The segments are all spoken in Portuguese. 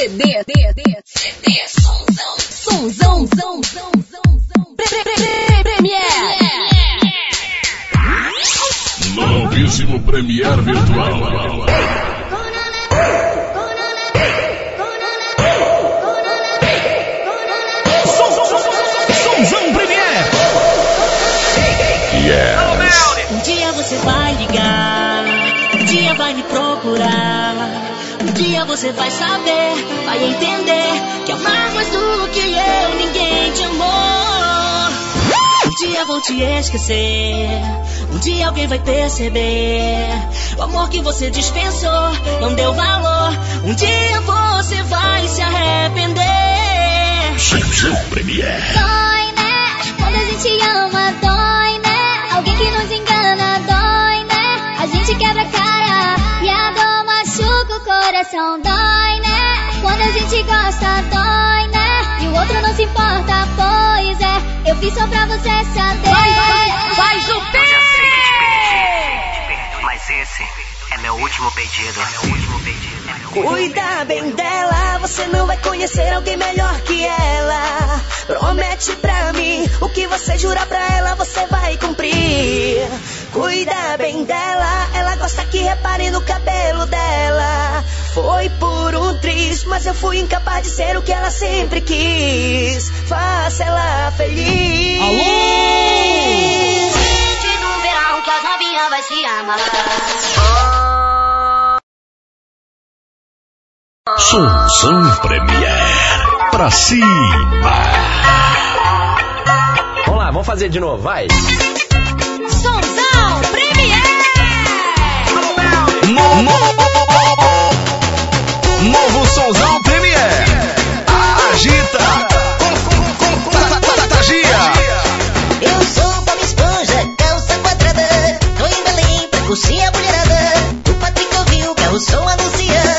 CD, CD, sonzão, sonzão, zão, zão, zão, zão, Premiere. Novíssimo Premiere Virtual. Sonzão Premiere. Yes. Um dia você vai ligar, um dia vai me procurar. Dia você vai saber, vai entender que amar mais do que eu, ninguém te amou. Um dia vou te esquecer, um dia alguém vai perceber. O amor que você dispensou, não deu valor. Um dia você vai se arrepender. Sonzão Premiere. Dói, né? Quando a gente ama, dói, né? Alguém que nos engana, dói, né? A gente quebra a cara a dor machuca o coração, dói, né? Quando a gente gosta, dói, né? E o outro não se importa, pois é. Eu fiz só pra você saber. Faz o pé! Mas esse é meu último pedido. É meu último pedido. É meu último Cuida bem dela, você não vai conhecer alguém melhor que ela. Promete pra mim, o que você jura pra ela, você vai cumprir. Cuida bem dela, ela gosta que repare no cabelo dela. Foi por um triz, mas eu fui incapaz de ser o que ela sempre quis. Faça ela feliz. Sente no verão que as novinhas vai se amar. Sonzão Premiere. Pra cima. Vamos lá, vamos fazer de novo, vai. Sonzão No, no, novo Sonzão Premiere. Agita. Contagia. Eu sou Bob Esponja, calça quadrada. Tô em Belém pra curtir a mulherada. O Patrick ouviu que é o som anunciando.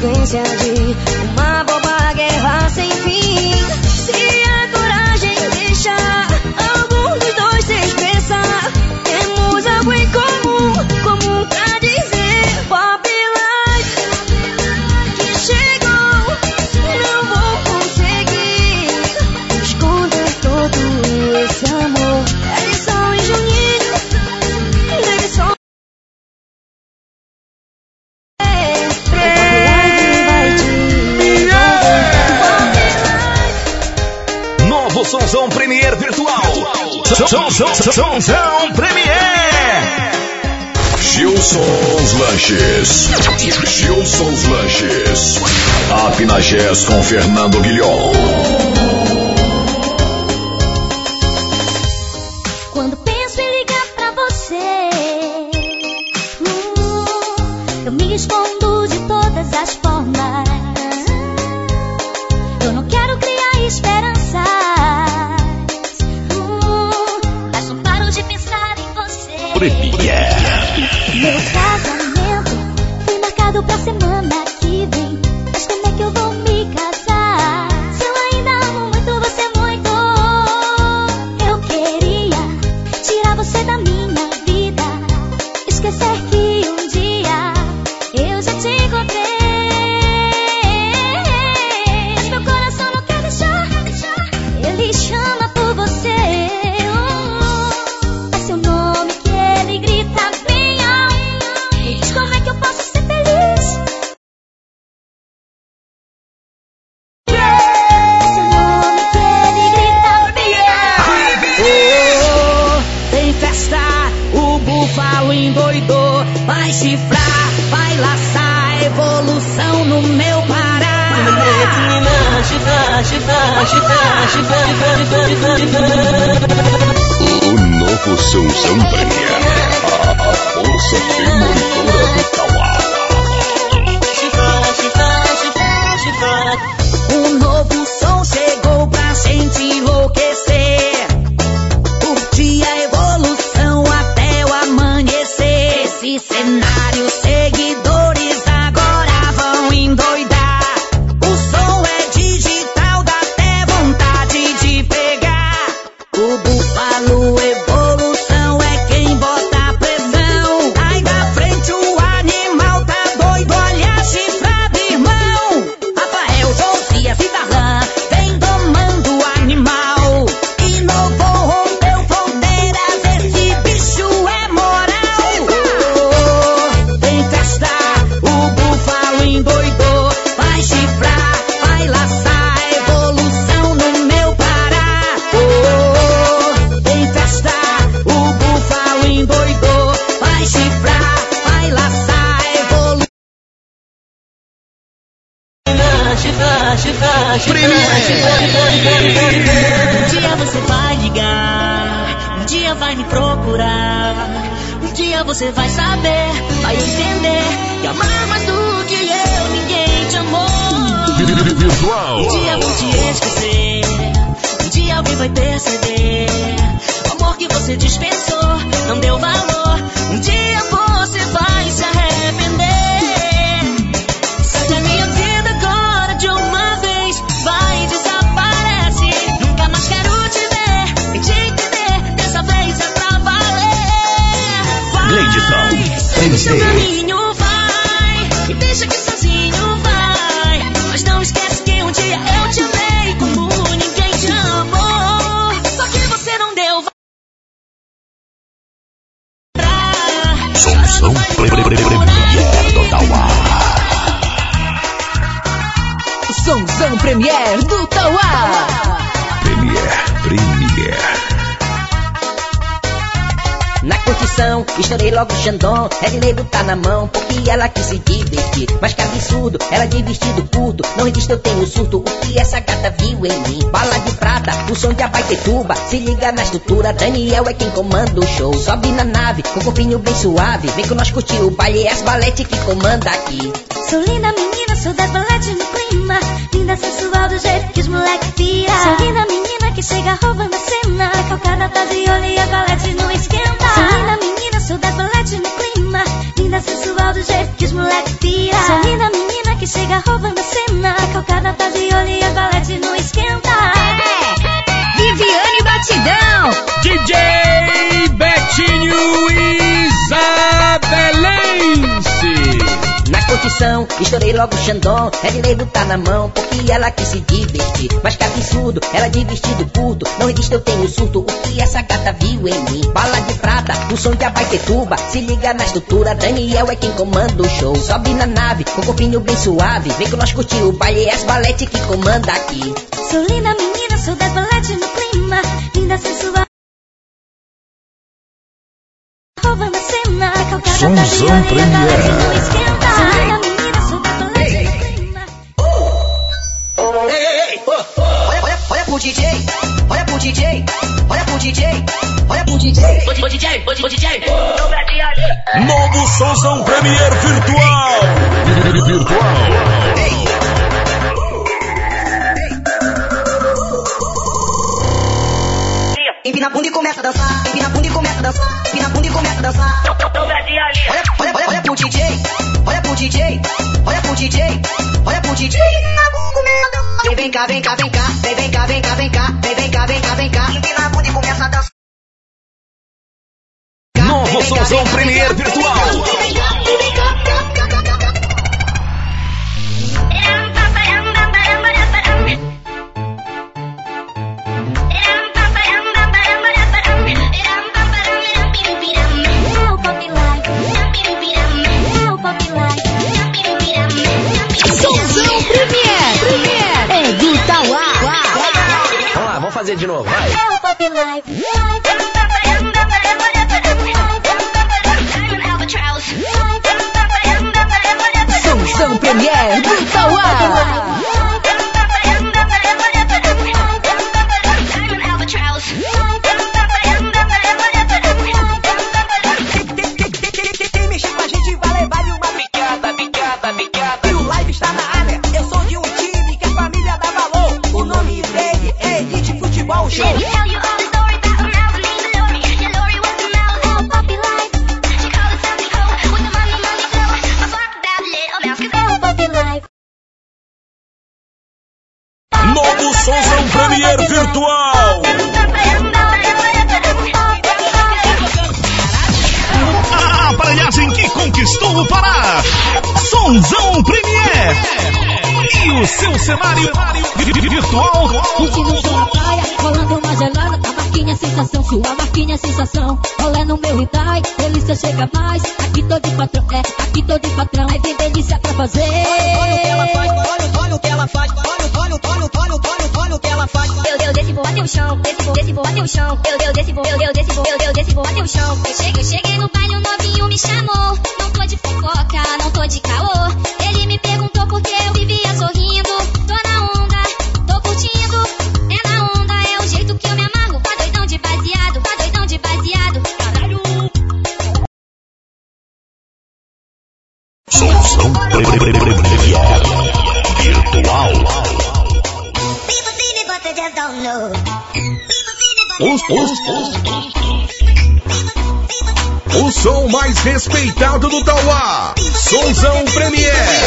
É consequência de Fernando Guilhom. Em mim? Bala de prata, o som de Abaitetuba. Se liga na estrutura, Daniel é quem comanda o show. Sobe na nave, com o corpinho bem suave. Vem com nós curtir o baile, é as balete que comanda aqui. Sou linda menina, sou das baletes no clima. Linda sensual do jeito que os moleque pira. Sou linda menina que chega roubando a cena. Calcada tá de olho e a balete não esquenta. Sou linda menina, sou das baletes no clima. Linda sensual do jeito que os moleque pira. Sou linda menina que chega roubando cena. Calcada tá de olho e a balete não esquenta. Viviane Batidão. DJ Betinho Isabelense. Na curtição, estourei logo o Xandão. É dinheiro tá na mão, porque ela quis se divertir. Mas que absurdo, ela de vestido curto. Não resiste, eu tenho surto. O que essa gata viu em mim? Bala de prata, o som de Abaitetuba. Se liga na estrutura, Daniel é quem comanda o show. Sobe na nave, com o corpinho bem suave. Vem com nós curtir o baile, é as balete que comanda aqui. Sou linda menina, sou decolete no clima. Linda sensual. Roubando a cena, calcada a Premier. Olha, pro DJ, olha pro DJ, olha pro DJ, olha pro DJ. Ô DJ, ô DJ, Novo Sonzão Premier Virtual. Virtual. Empina a bunda e começa a dançar, empina a bunda e começa a dançar, empina a bunda e começa a dançar. Olha, olha, olha, olha pro DJ, olha pro DJ, olha pro DJ, olha pro DJ. Vem, vem cá, vem cá, vem cá, vem, vem cá, vem cá, vem cá, vem, vem cá, vem cá, vem cá. Empina a bunda e começa a dançar. Novo Sonzão Premier Virtual. É o fazer de novo, vai. O Pop Life. Sonzão Premier do sensação. Rolê no meu Itai, delícia chega mais. Aqui tô de patrão, é, aqui tô de patrão, é tem delícia pra fazer. Olha o que ela faz, olha, olha o que ela faz, olha, olha, olha, olha, olha, olha, olha o que ela faz. Eu, eu desci, vou até o chão, desci, vou, desci, vou até o chão. Eu, vou, eu, eu desci, vou até o chão. Eu cheguei, eu cheguei no baile, o novinho me chamou. Não tô de fofoca, não tô de caô. Respeitado do Tauá. Sonzão Premier.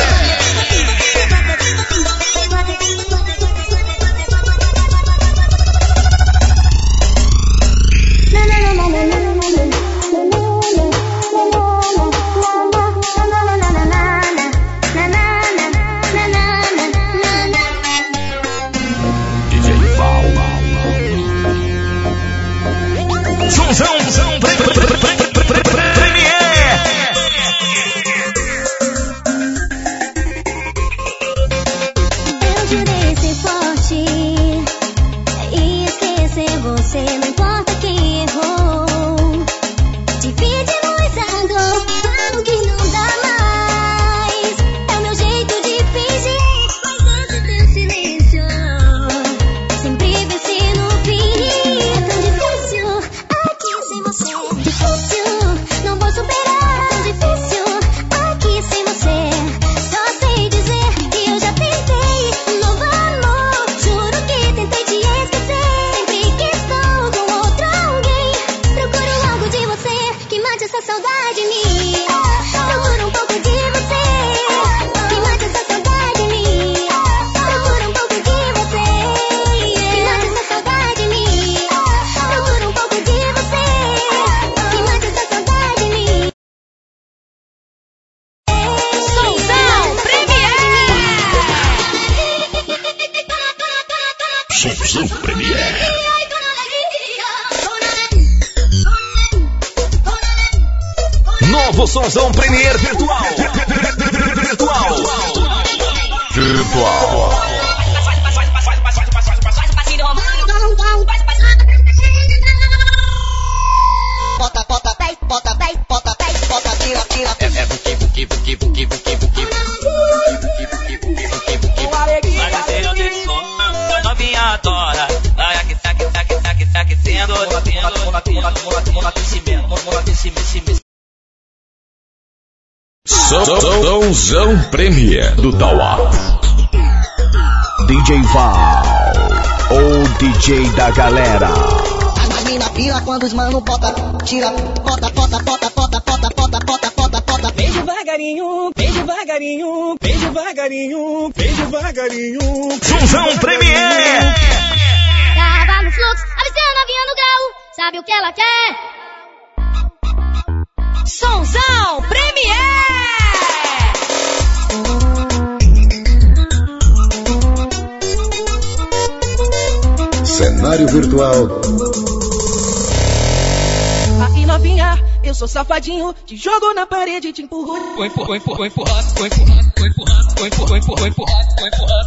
Tira, bota, bota, bota, bota, bota, bota, bota, bota, bota. Vem devagarinho, vem devagarinho, vem devagarinho, vem devagarinho. Sãozão Premier. Tava no fluxo, avisando a novinha no grau. Sabe o que ela quer? Sonzão Premier. Cenário virtual eu sou safadinho, te jogo na parede e te empurro. Vou empurrar, vou empurrar, vou empurrar, vou empurrar, vou empurrar, vou empurrar, vou empurrar,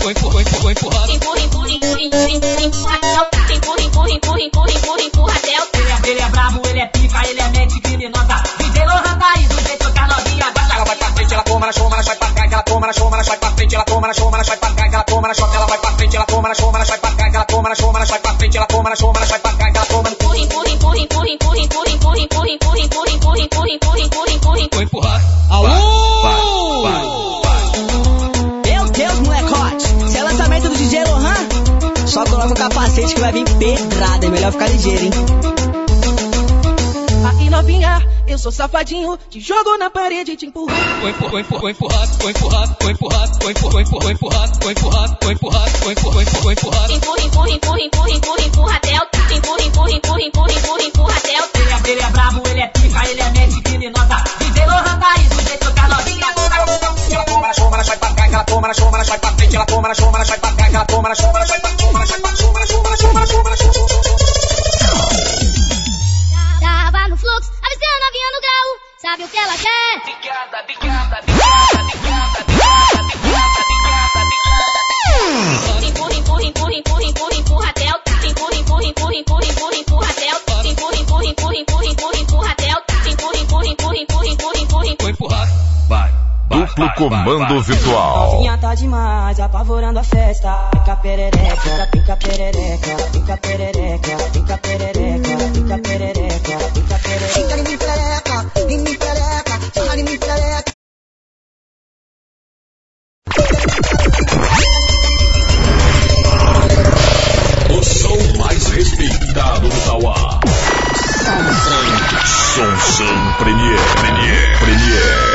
vou empurrar, vou empurrar, vou empurrar. Empurra, empurra, empurra, empurra, empurra, empurra tá. Empurra, empurra, empurra, empurra, empurra, empurra tá. Ele é, ele é brabo, ele é pica, ele é mente criminosa. DJ Lohan Thaís, do jeito que a novinha gosta. Ela vai pra frente, ela toma ela sai pra trás, ela toma sai pra frente, ela toma na choma, ela sai pra trás, ela toma ela vai pra frente, ela toma na choma, ela sai pra trás, ela toma na choma, ela sai pra frente, ela toma ela sai pra trás, ela toma no Empurra, empurra, empurra, empurra, empurra, empurra, empurra, empurra, empurra, empurra, empurra, empurra, empurra, empurra, empurra, empurra. Alô! Meu Deus, molecote! Esse é lançamento do DJ Lohan? Só coloca o capacete que vai vir pedrada, é melhor ficar ligeiro, hein? Novinha, eu sou safadinho, te jogo na parede e te empurro. Empurrar, vou empurrar, vou empurrar, vou empurrar, vou empurrar. Empurra, empurra, empurra, empurra, empurra, empurra o tá. Empurra, empurra, empurra, empurra, empurra, empurra o tá. Ele é, ele é brabo, ele é pica, ele é mente criminosa. DJ Lohan Thaís, do jeito que a novinha Ela toma na choma, ela sai pra trás, ela toma na choma, ela sai pra frente, ela toma na choma, ela sai pra trás, ela toma na choma, ela sai pra choma, ela sai pra choma, ela choma, ela choma, ela choma, ela choma, ela choma. Novinha no grau. Sabe o que ela quer? Empurra, empurra, empurra, empurra, empurra, empurra até o tá. Empurra, empurra, empurra, empurra, empurra, empurra até o tá. Empurra, empurra, empurra, empurra, empurra, empurra até o tá. Empurra, empurra, empurra, empurra, empurra, empurra, Vou empurrar. Duplo comando virtual. Novinha tá demais, apavorando a festa. Fica perereca, fica perereca, fica perereca, fica perereca, fica perereca, fica perereca. Fica em mim perereca, em mim perereca, chama em mim perereca. O som mais respeitado do Tauá. Sonzão Premier. Premier. Premier.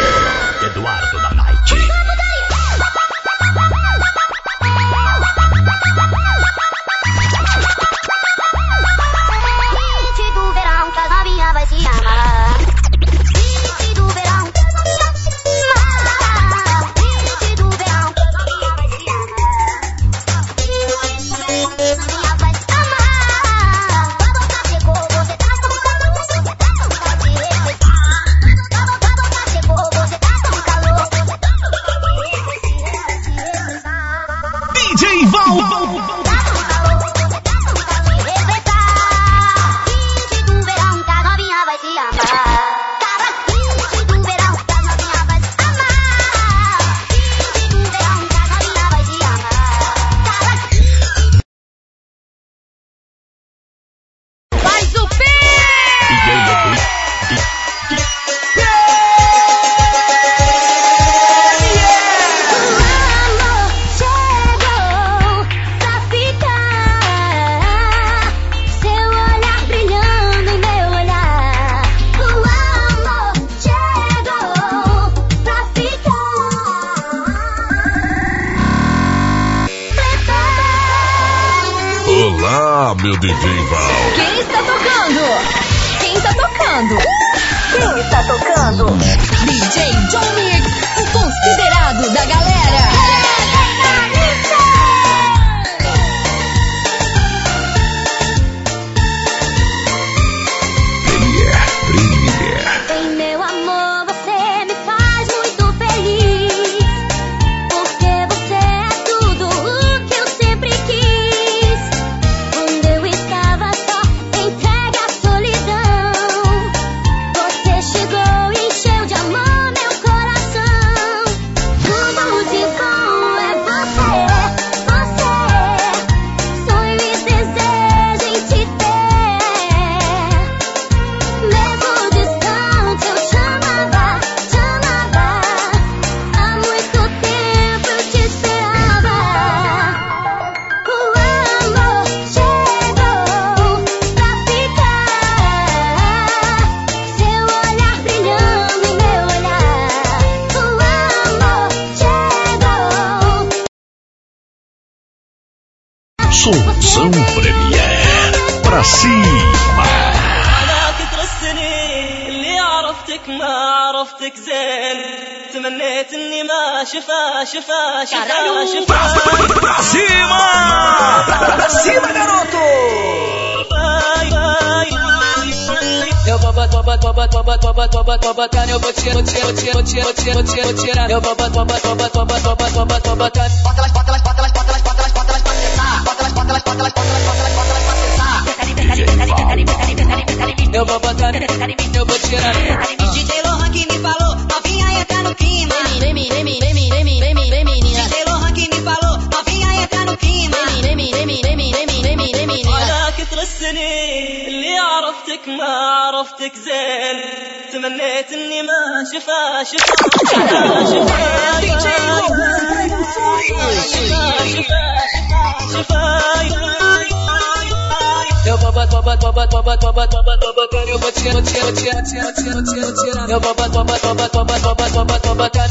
Eu vou, vou, vou, vou, vou, vou, vou, vou, vou, vou, vou,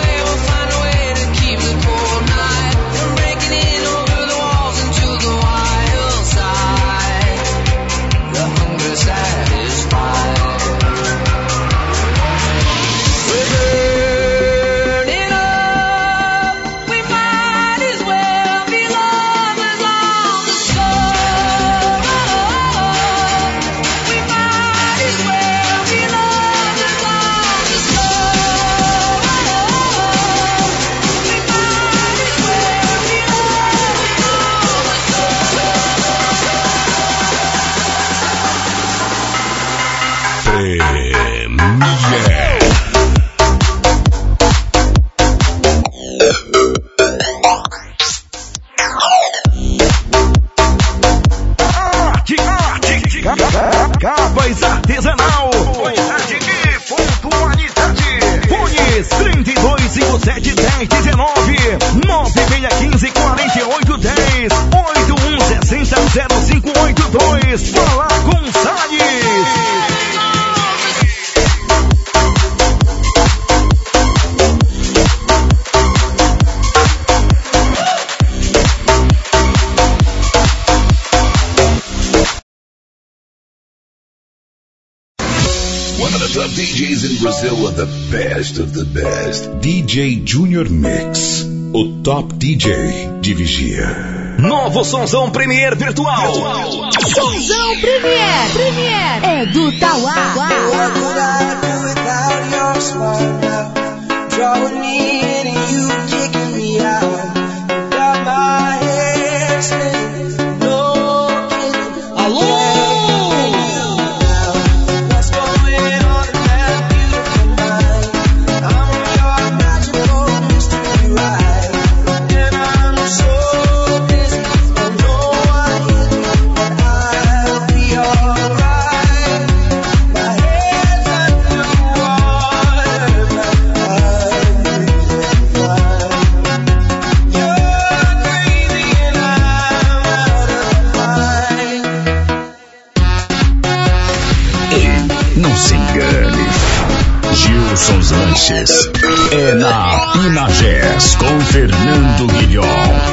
Roupas artesanal. Qualidade é, e pontualidade. Fone 3257 1019 9615 4810 8160 0582. Fala! The best of the best. DJ Junior Mix. O top DJ de Vigia. Novo Sonzão Premier Virtual. virtual. Sonzão Premier. Premier. É do Tauá. Drawing me in and you kicking me out. Got my head spinning. Na Inagés com Fernando Guilhom.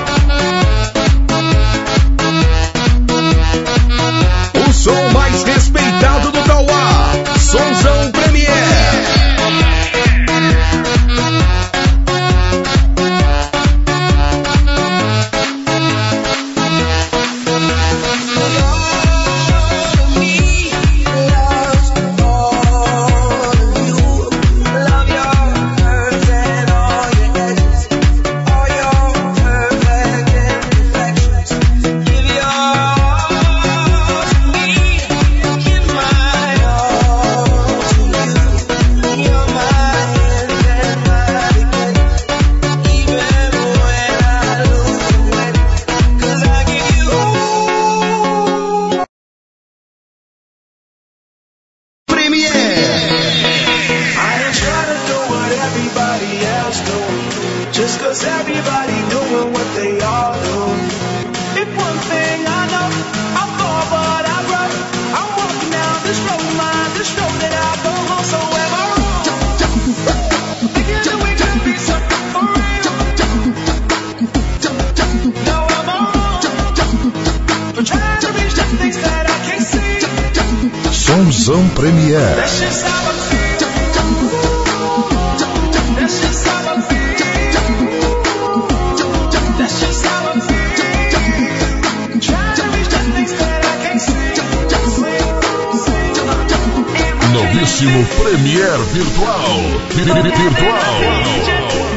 décimo Premier Virtual. Virtual.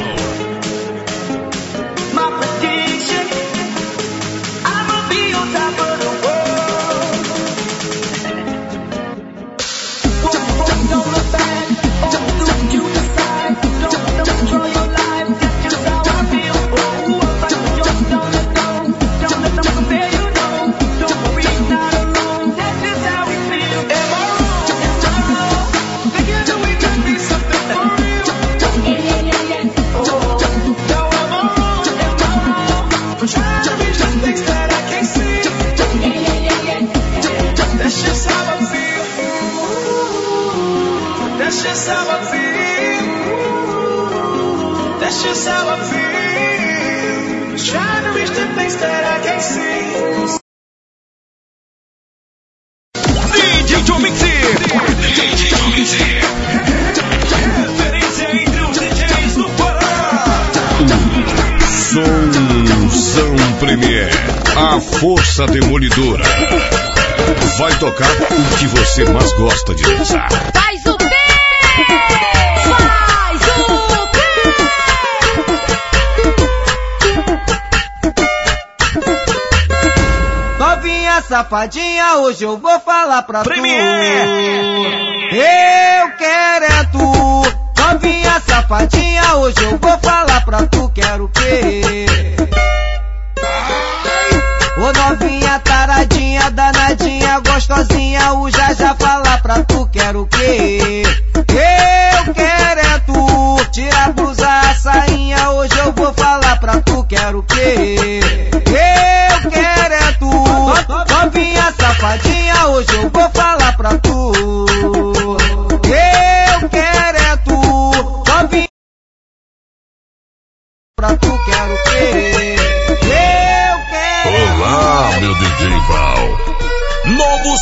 eu vou falar pra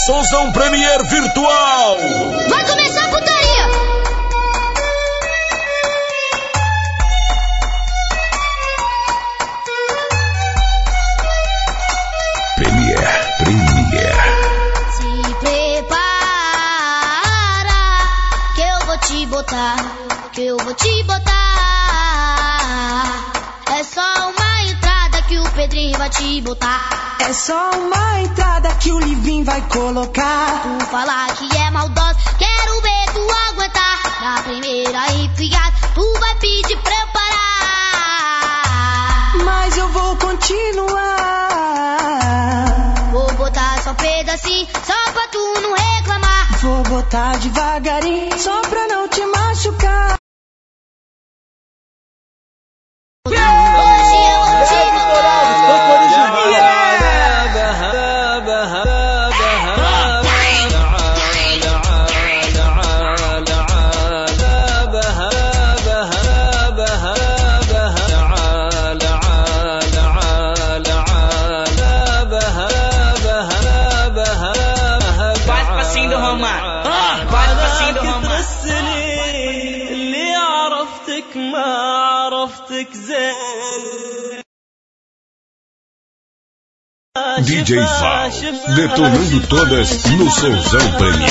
Souza Premier Virtual. Vai começar a putaria! Premier, Premier. Se prepara, que eu vou te botar, que eu vou te botar. É só uma entrada que o Pedrinho vai te botar. É só uma entrada que o Livin vai colocar. Tu falar que é maldosa, quero ver tu aguentar. Na primeira enfiada, tu vai pedir pra eu parar. Mas eu vou continuar. Vou botar só um pedacinho, só pra tu não reclamar. Vou botar devagarinho, só pra não te machucar. DJ Val, detonando todas no solzão Premier.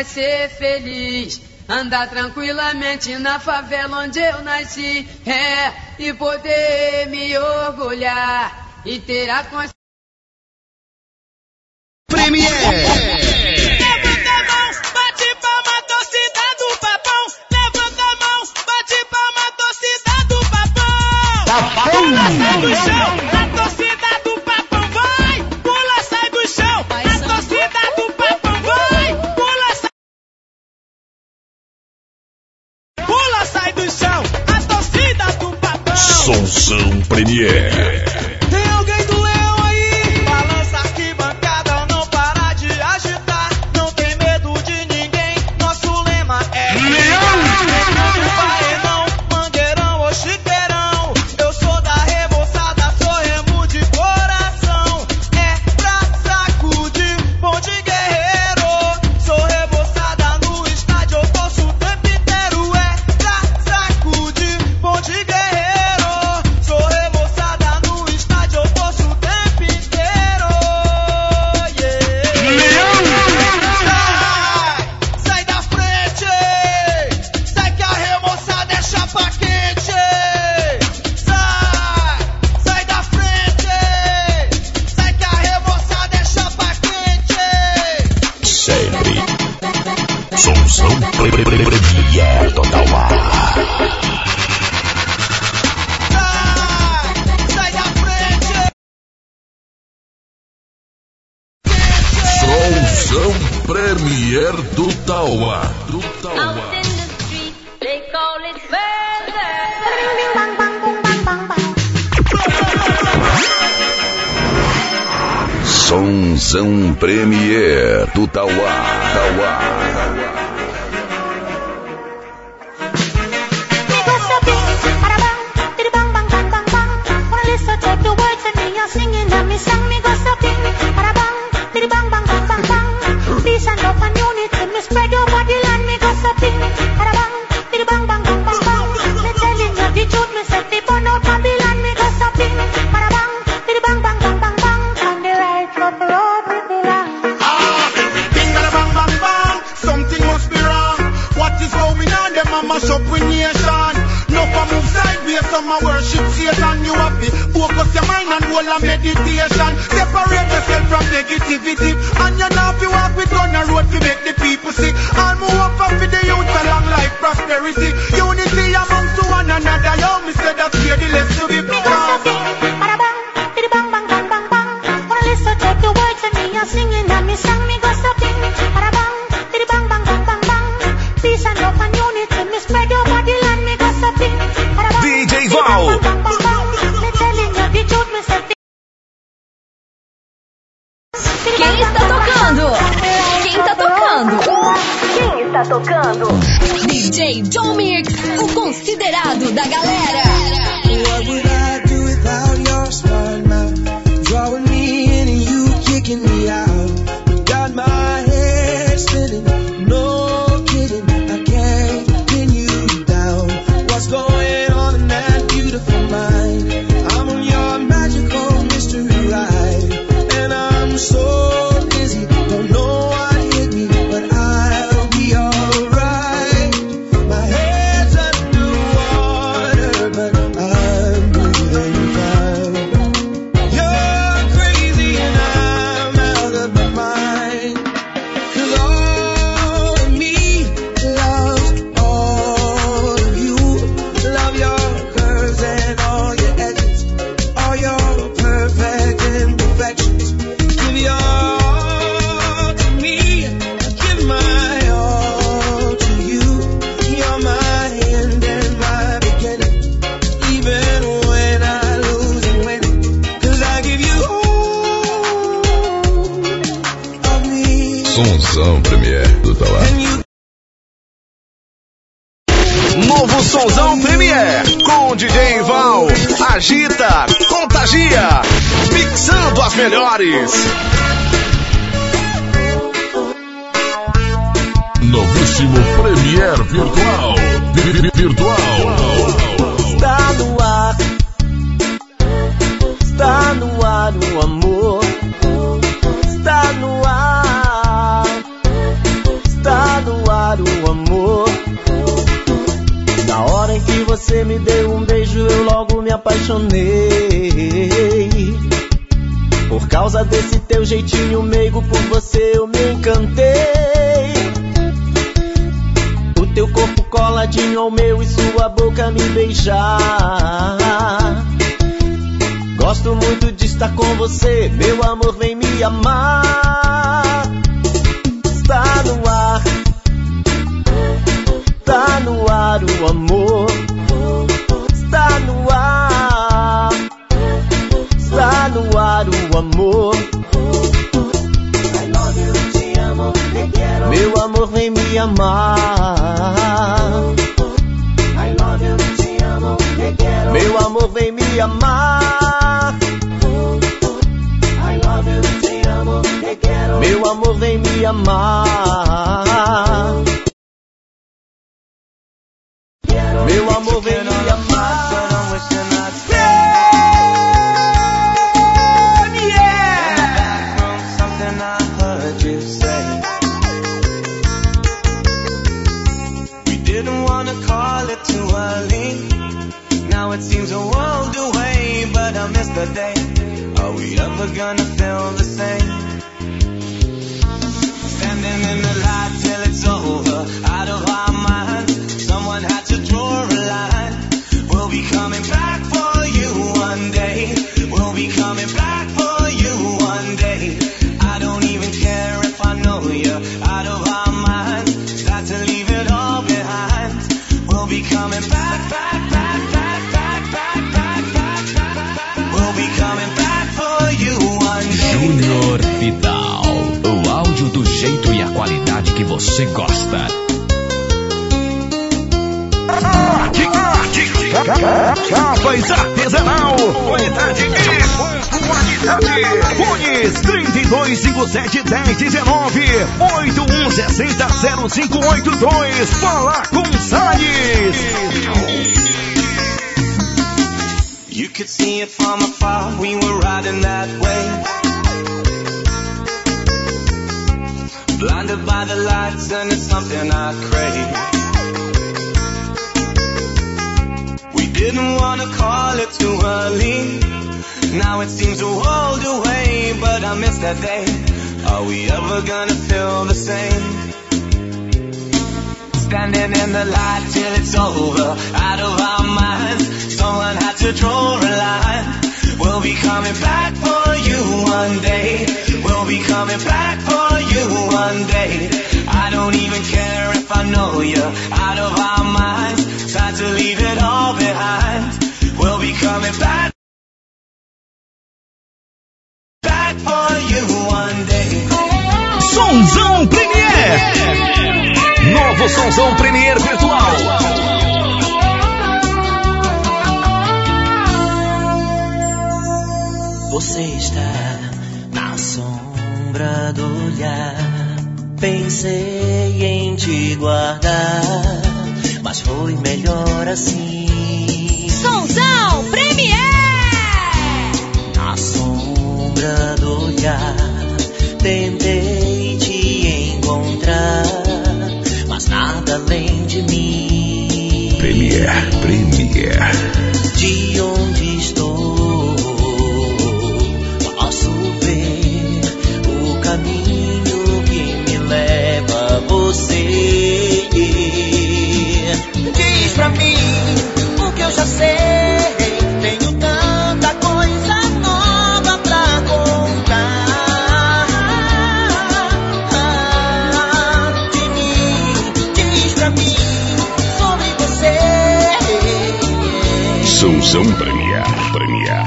Vai ser feliz. Andar tranquilamente na favela onde eu nasci, é, e poder me orgulhar e ter a consciência. Premier! Levanta a mão, bate palma, torcida do papão. Levanta a mão, bate palma, torcida do papão. Papão! Tá chão, torcida torcidas do papão. Sonzão Premier. Trauma. Sonzão Premier do Tauá. Tauá. Singing at me, sang and hold a meditation. Separate yourself from negativity, and you know if fi walk with on the road to make the people see. All move up for the youth along life prosperity, unity amongst one another. Yo, me say that's where the less to be Me Novo Sonzão Premier com DJ Val. Agita, contagia, mixando as melhores. Novíssimo Premier Virtual. Vi- vi- Virtual. Está no ar, está no ar o amor. Você me deu um beijo, eu logo me apaixonei. Por causa desse teu jeitinho meigo, por você eu me encantei. O teu corpo coladinho ao meu e sua boca me beijar. Gosto muito de estar com você, meu amor, vem me amar. Está no ar, está no ar o amor. No ar o amor. Meu amor, vem me amar. Meu amor, vem me amar. Meu amor, vem me amar. Meu amor, vem me amar. Day. Are we ever gonna feel the same? Standing in the light till it's over, out of our minds. Someone had to draw a line. We'll be coming back for you one day. We'll be coming back for you one day. I don't even care if I know you're out of our minds. Start to leave it all behind. We'll be coming back, back, back, Júnior Vidal. O áudio do jeito e a qualidade que você gosta. Chapas Artesanal. Qualidade e qualidade. Fones 3257 1019 8160 0582. Fala com Salles. You could see it from afar, we were riding that way. Blinded by the lights, and it's something I crave. We didn't wanna call it too early. Now it seems a world away, but I miss that day. Are we ever gonna feel the same? Standing in the light till it's over, out of our minds. Someone had to draw a line. We'll be coming back for you one day. We'll be coming back for you one day. I don't even care if I know you're out of our minds. Time to leave it all behind. We'll be coming back. Back for you one day. Sonzão. Sonzão Premier Virtual. Você está na sombra do olhar. Pensei em te guardar, mas foi melhor assim. Sonzão Premier. Na sombra do olhar, tentei Premier. De onde estou, posso ver o caminho que me leva a você. Diz pra mim o que eu já sei. Sonzão Premier, Premier.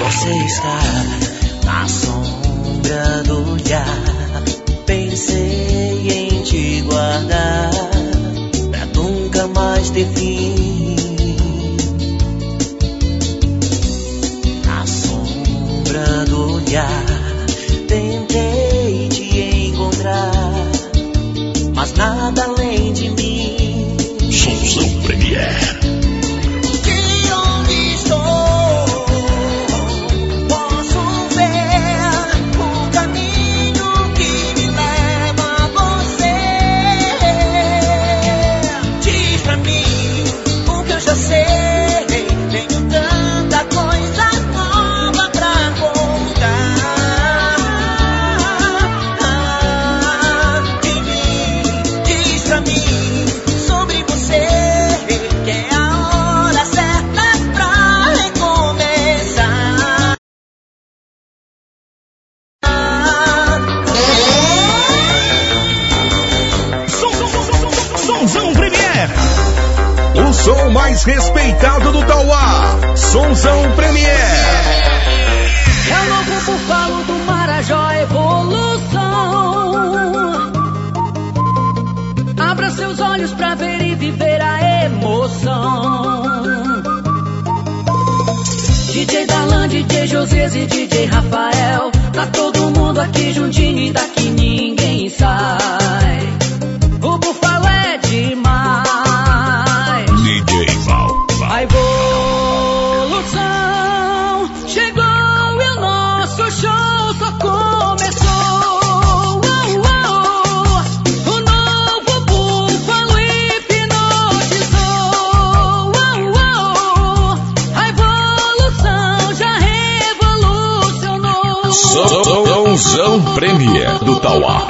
Sonzão Premier do Tauá.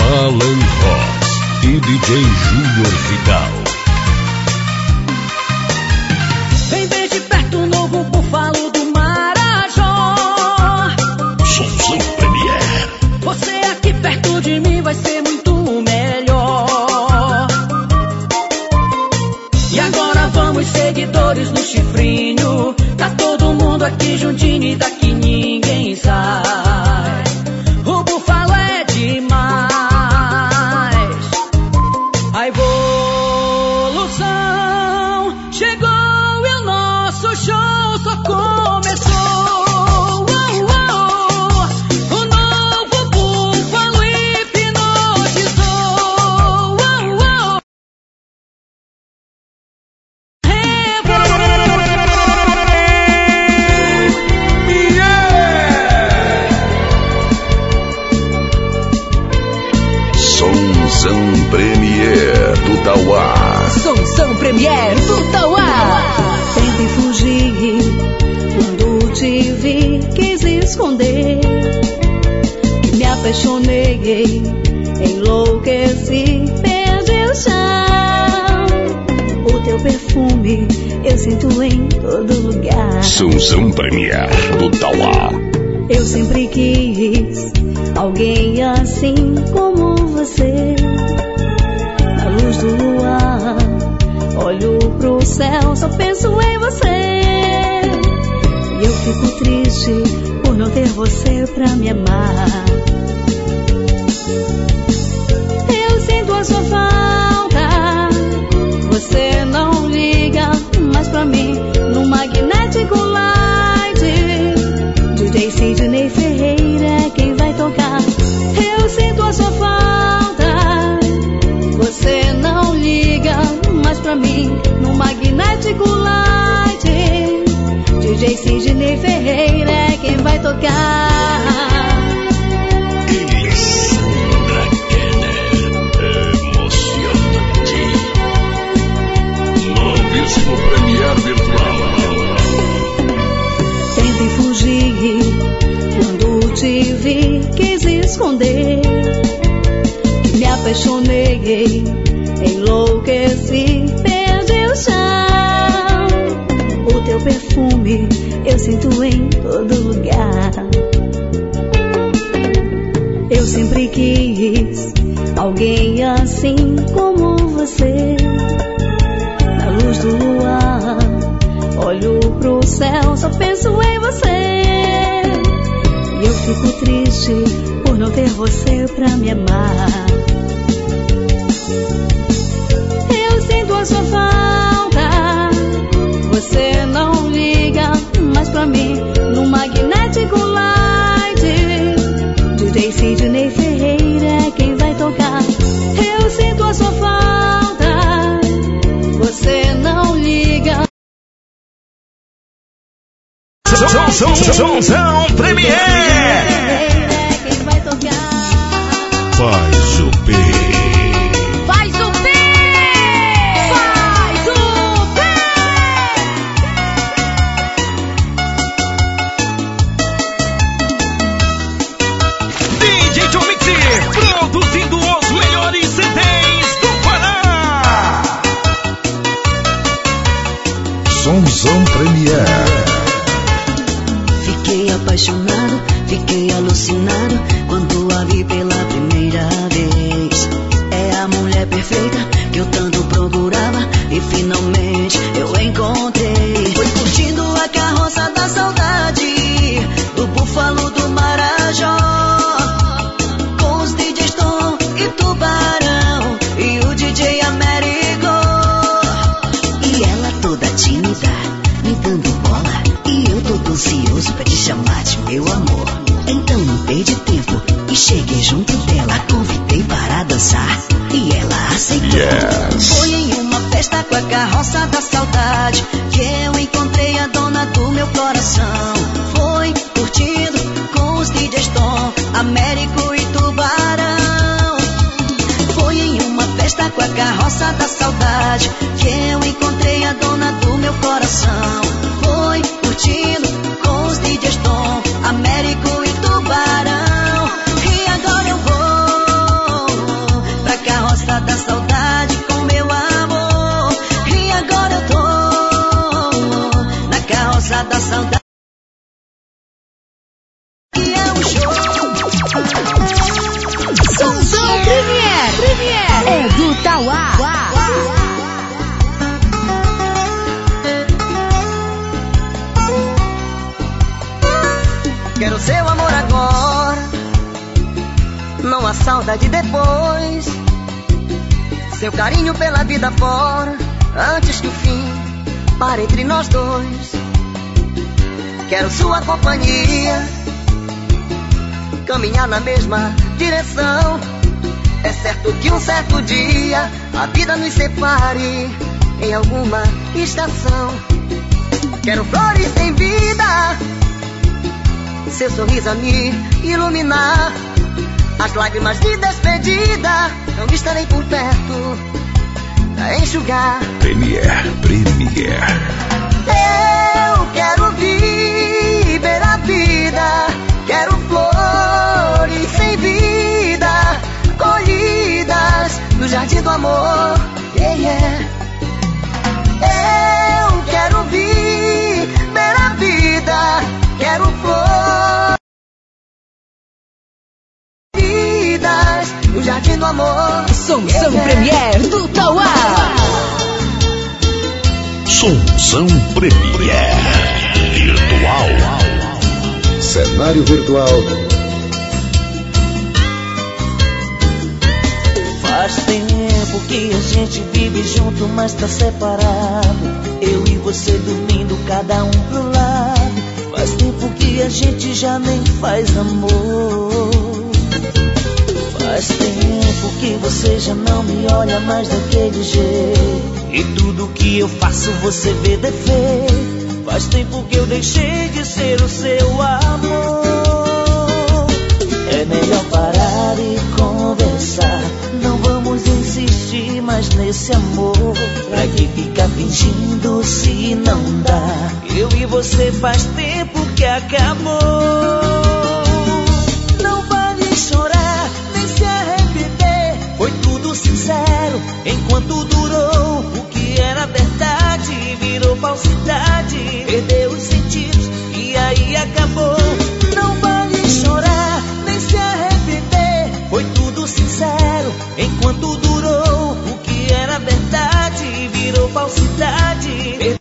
Alan Ross e DJ Júnior Vidal. pra mim no magnético light. DJ Sidney Ferreira é quem vai tocar. Tentei fugir quando te vi, quis esconder. Me apaixonei sinto em todo lugar. Eu sempre quis alguém assim como você. Na luz do luar, olho pro céu, só penso em você. E eu fico triste por não ter você pra me amar. me. roça da saudade que eu encontrei a dona do meu coração. Foi curtindo com os DJs Tom, Américo e Tubarão. Foi em uma festa com a carroça da saudade que eu encontrei a dona do meu coração. companhia. Caminhar na mesma direção. É certo que um certo dia a vida nos separe em alguma estação. Quero flores em vida, seu sorriso a me iluminar. As lágrimas de despedida não estarei por perto pra enxugar. Premier, Premier vida, quero flores sem vida, colhidas no jardim do amor. Yeah, yeah. Eu quero viver a vida, quero flores no jardim do amor. Somzão Premier do Tauá. Somzão Premier. Virtual. Cenário virtual. Faz tempo que a gente vive junto, mas tá separado. Eu e você dormindo, cada um pro lado. Faz tempo que a gente já nem faz amor. Faz tempo que você já não me olha mais daquele jeito. E tudo que eu faço você vê defeito. Faz tempo que eu deixei de ser o seu amor. É melhor parar e conversar. Não vamos insistir mais nesse amor. Pra que ficar fingindo se não dá? Eu e você faz tempo que acabou. Não vale chorar, nem se arrepender. Foi tudo sincero enquanto durou. O que era verdade virou falsidade. Perdeu os sentidos e aí acabou. Não vale chorar, nem se arrepender. Foi tudo sincero enquanto durou. O que era verdade virou falsidade.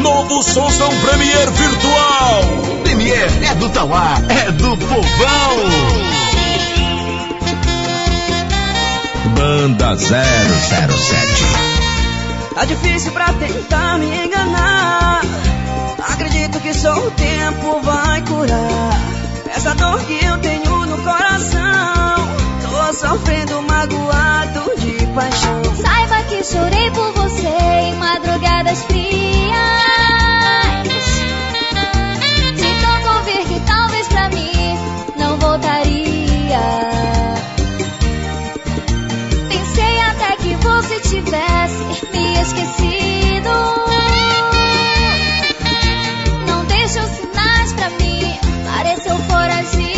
Novo Somzão Premier Virtual. Premier é do Tauá, é do povão. Banda 007. Tá difícil pra tentar me enganar. Acredito que só o tempo vai curar. Essa dor que eu tenho no coração. Tô sofrendo magoado de paixão. Saiba que chorei por você em madrugadas frias. De tanto ouvir que talvez pra mim não voltaria. Tivesse me esquecido. Não deixou sinais pra mim, pareceu foragido.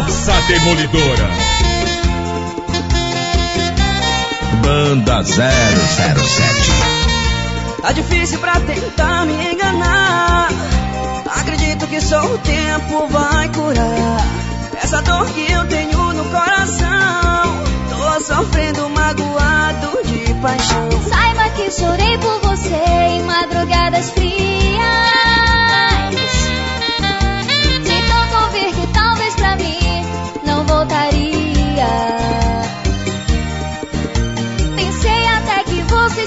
Força Demolidora. Banda 007. Tá difícil pra tentar me enganar. Acredito que só o tempo vai curar. Essa dor que eu tenho no coração. Tô sofrendo magoado de paixão. Saiba que chorei por você em madrugadas frias.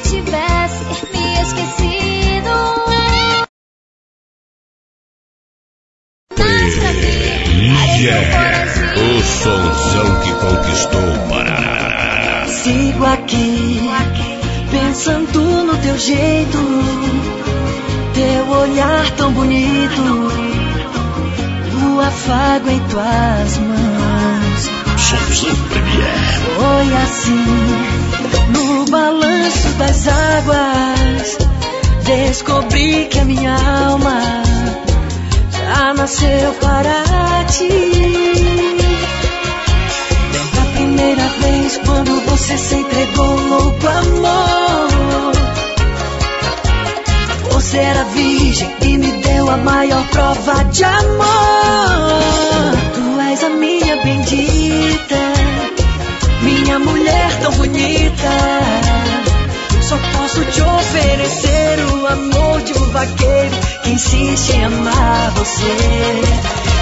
Tivesse me esquecido. Mim Yeah. O somzão que conquistou o Paraná. Sigo aqui, pensando no teu jeito, teu olhar tão bonito, o afago em tuas mãos. Premier. Foi assim, no balanço das águas, descobri que a minha alma já nasceu para ti. Lembra a primeira vez quando você se entregou louco amor? Você era virgem e me deu a maior prova de amor. És a minha bendita, minha mulher tão bonita. Só posso te oferecer o amor de um vaqueiro que insiste em amar você.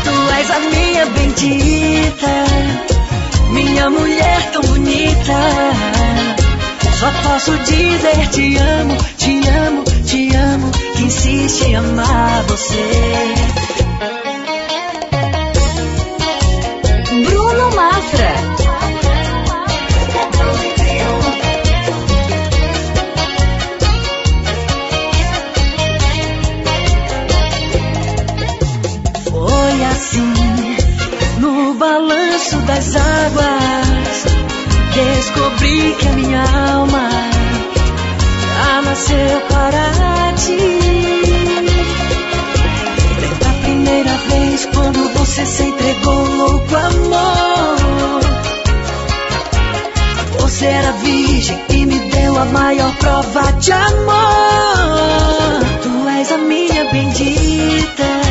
Tu és a minha bendita, minha mulher tão bonita. Só posso dizer te amo, te amo, te amo, que insiste em amar você. Mafra. Foi assim, no balanço das águas, descobri que a minha alma já nasceu para ti. Pela primeira vez, quando você se entregou louco amor, era virgem e me deu a maior prova de amor. Tu és a minha bendita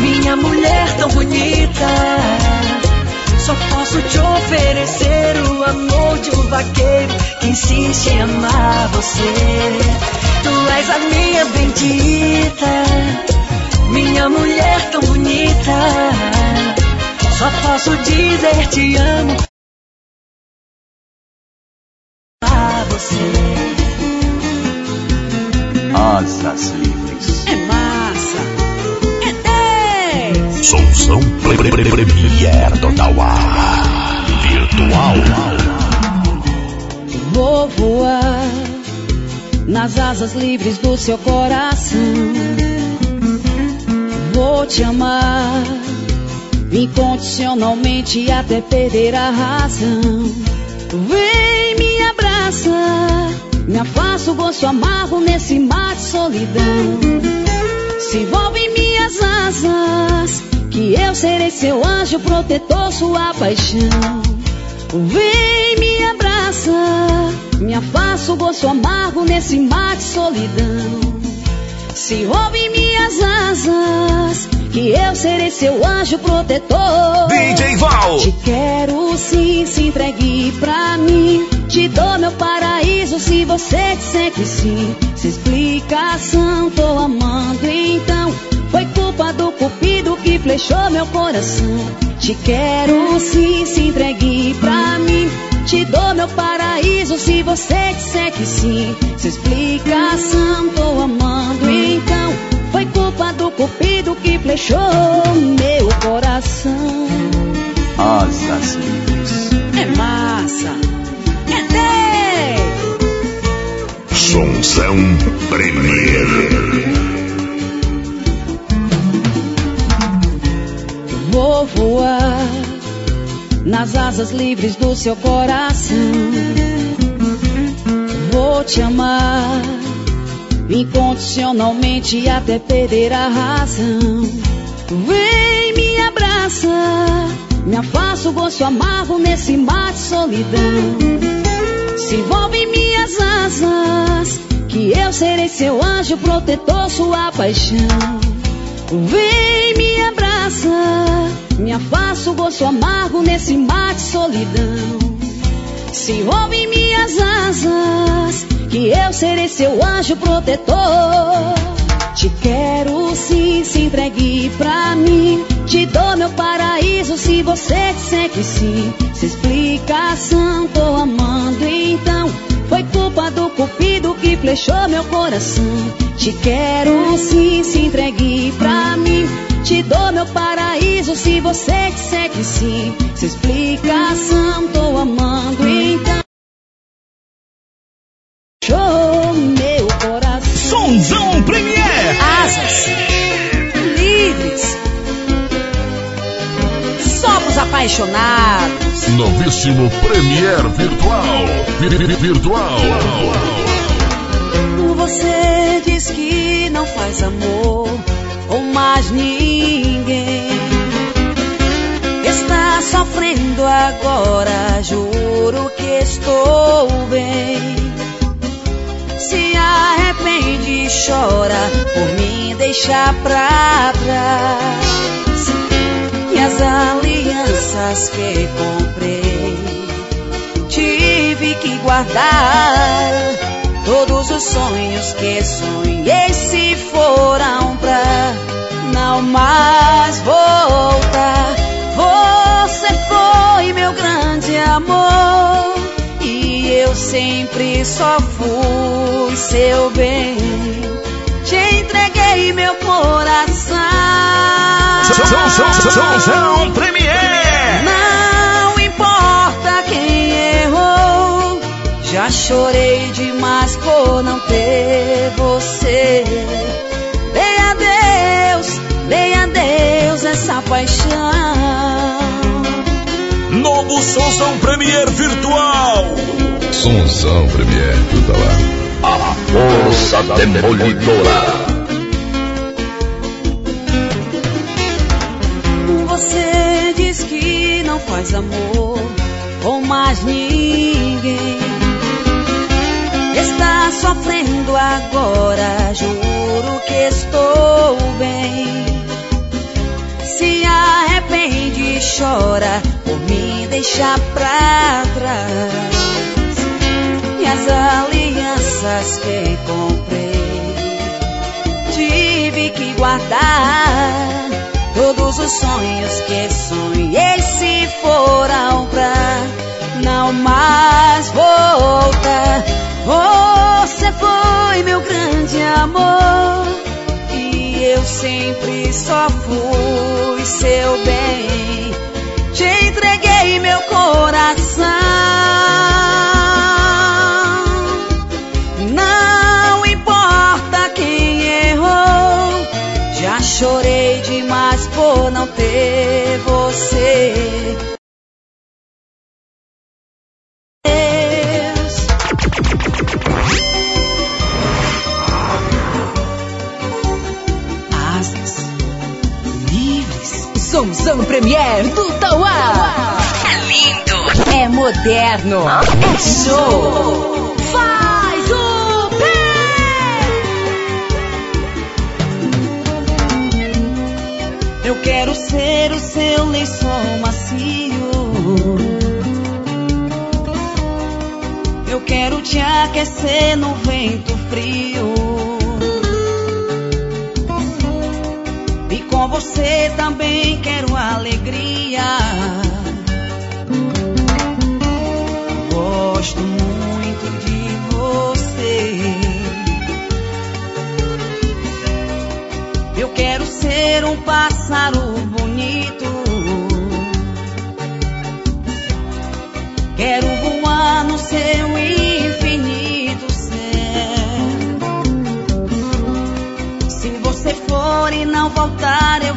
minha mulher tão bonita. Só posso te oferecer o amor de um vaqueiro que insiste em amar você. Tu és a minha bendita, minha mulher tão bonita. Só posso dizer te amo. Asas livres. É massa. Pre pre pre Premier Total A. Virtual. Vou voar nas asas livres do seu coração. Vou te amar incondicionalmente até perder a razão. Vem, me abraça, me afasta o gosto amargo nesse mar de solidão. Se envolve em minhas asas, que eu serei seu anjo protetor, sua paixão. Vem, me abraça, me afasta o gosto amargo nesse mar de solidão. Se envolve em minhas asas, que eu serei seu anjo protetor. DJ Val. Te quero sim, se entregue pra mim. Te dou meu paraíso se você disser que sim. Se explicação, tô amando então. Foi culpa do cupido que flechou meu coração. Te quero sim, se entregue pra mim. Te dou meu paraíso se você disser que sim. Se explicação, tô amando então. Foi culpa do cupido que flechou meu coração. Asas livres. É massa, 10. Somzão Premier. Vou voar nas asas livres do seu coração. Vou te amar incondicionalmente até perder a razão. Vem, me abraça, me afasta o gosto amargo nesse mar de solidão. Se envolve em minhas asas, que eu serei seu anjo protetor, sua paixão. Vem, me abraça, me afasta o gosto amargo nesse mar de solidão. Se envolve em minhas asas, que eu serei seu anjo protetor. Te quero sim, se entregue pra mim. Te dou meu paraíso se você disser que sim. Se explicação, tô amando então. Foi culpa do cupido que flechou meu coração. Te quero sim, se entregue pra mim. Te dou meu paraíso se você disser que sim. Se explicação, tô amando então. Apaixonados. Novíssimo Premier Virtual. Vi- vi- Virtual. Você diz que não faz amor com mais ninguém. Está sofrendo agora, juro que estou bem. Se arrepende e chora por mim deixar pra trás. As alianças que comprei tive que guardar. Todos os sonhos que sonhei se foram pra não mais voltar. Você foi meu grande amor e eu sempre só fui seu bem. Te entreguei meu coração. Som, som, som, som, som, Premier. Não importa quem errou, já chorei demais por não ter você. Dei a Deus, dei a Deus essa paixão. Novo Sonzão Premier Virtual. Sonzão Premier, tudo lá. A força demolidora. Faz amor com mais ninguém. Está sofrendo agora, juro que estou bem. Se arrepende e chora por me deixar pra trás. E as alianças que comprei, tive que guardar. Todos os sonhos que sonhei se foram pra não mais voltar. Você foi meu grande amor e eu sempre só fui seu bem. Te entreguei meu coração. Você. Asas livres. Sonzão Premier do Tauá. É lindo. É moderno. É show. Ser o seu lençol macio. Eu quero te aquecer no vento frio. E com você também quero alegria. Gosto muito de você. Eu quero ser um pássaro voltar, eu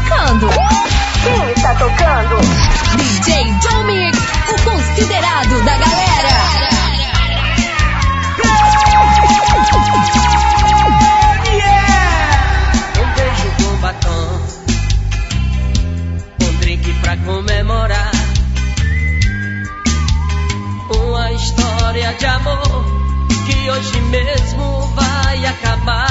Quem está tocando? DJ John Mix, o considerado da galera. Um beijo com batom, um drink pra comemorar. Uma história de amor que hoje mesmo vai acabar.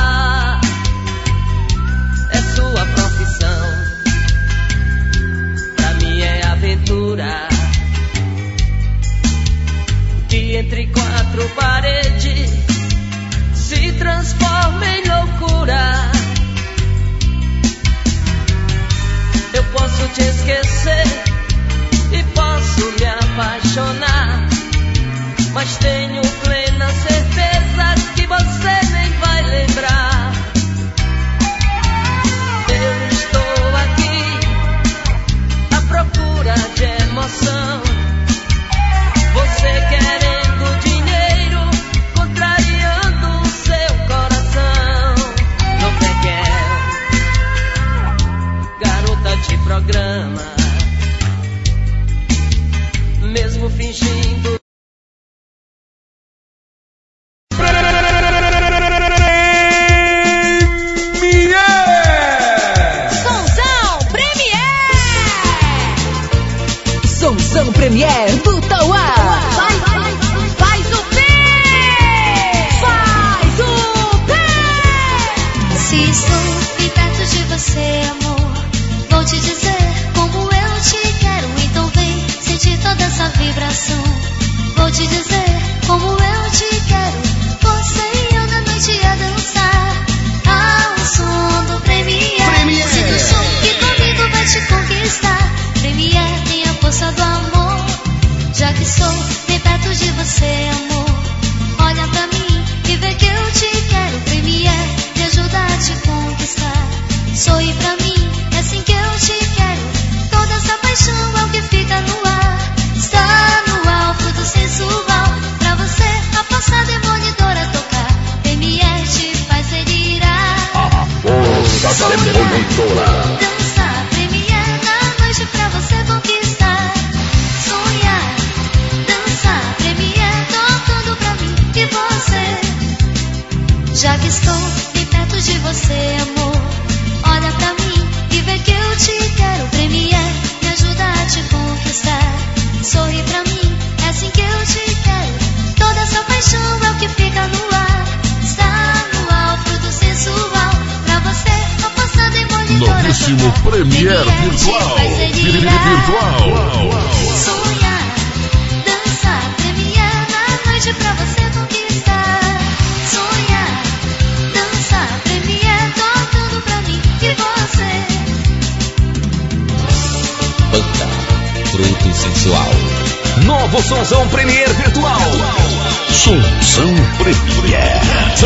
quatro paredes se transforma em loucura. Eu posso te esquecer e posso me apaixonar, mas tenho plena certeza que você nem vai lembrar. Eu estou aqui à procura de emoção. Você quer grama.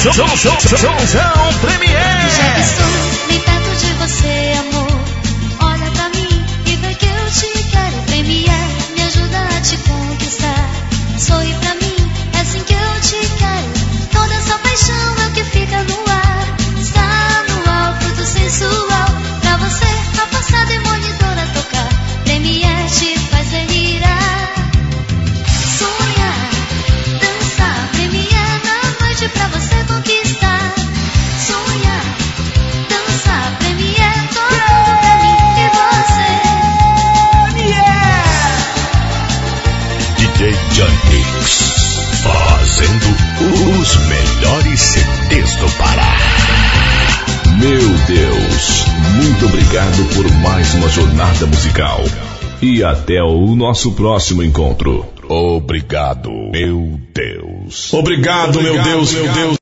Jones, Jones, Jones, até o nosso próximo encontro. Obrigado, meu Deus. Obrigado, meu Deus, meu Deus.